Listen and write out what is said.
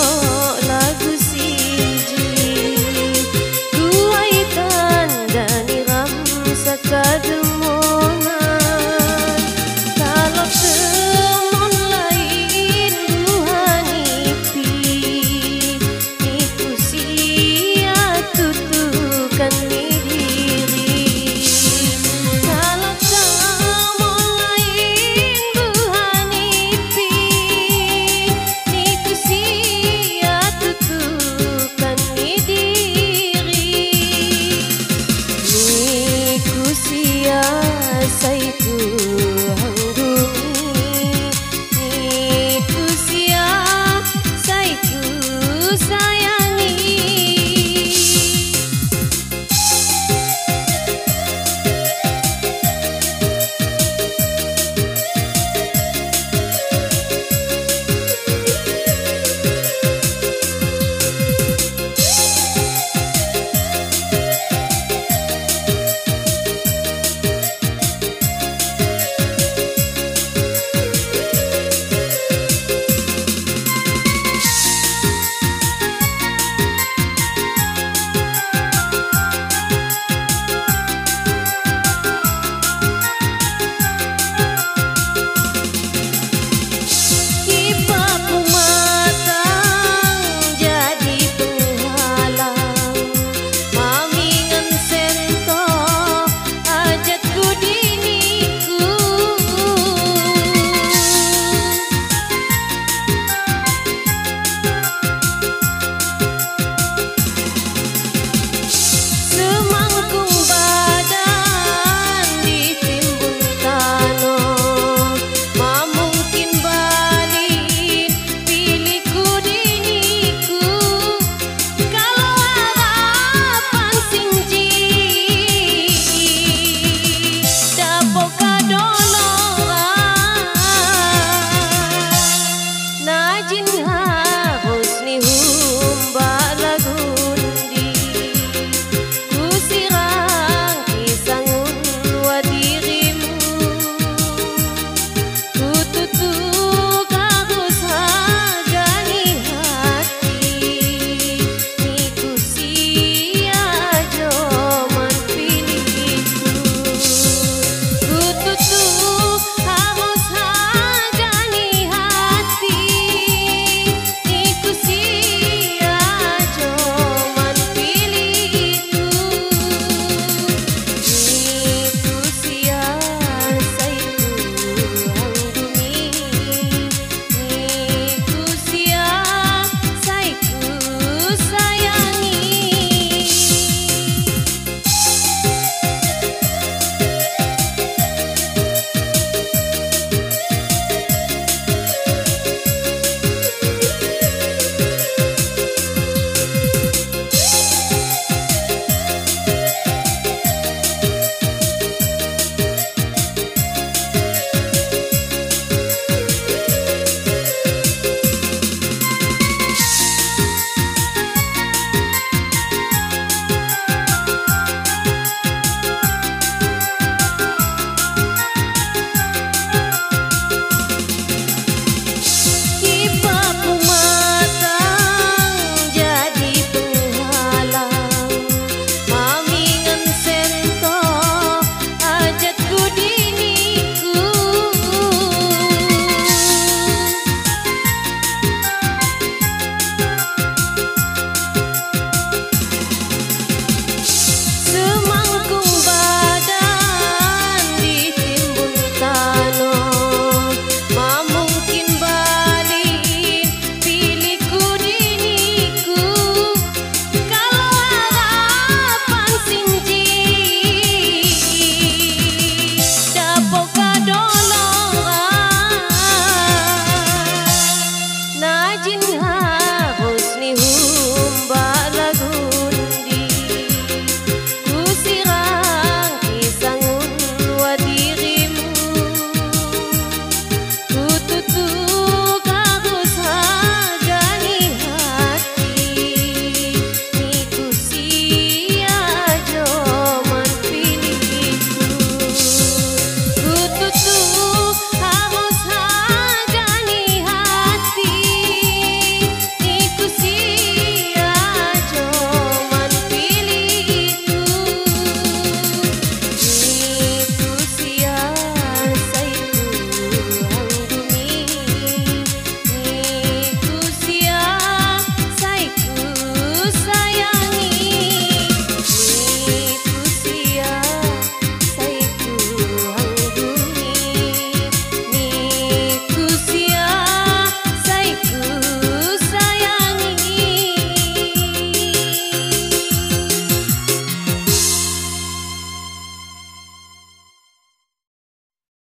Oh.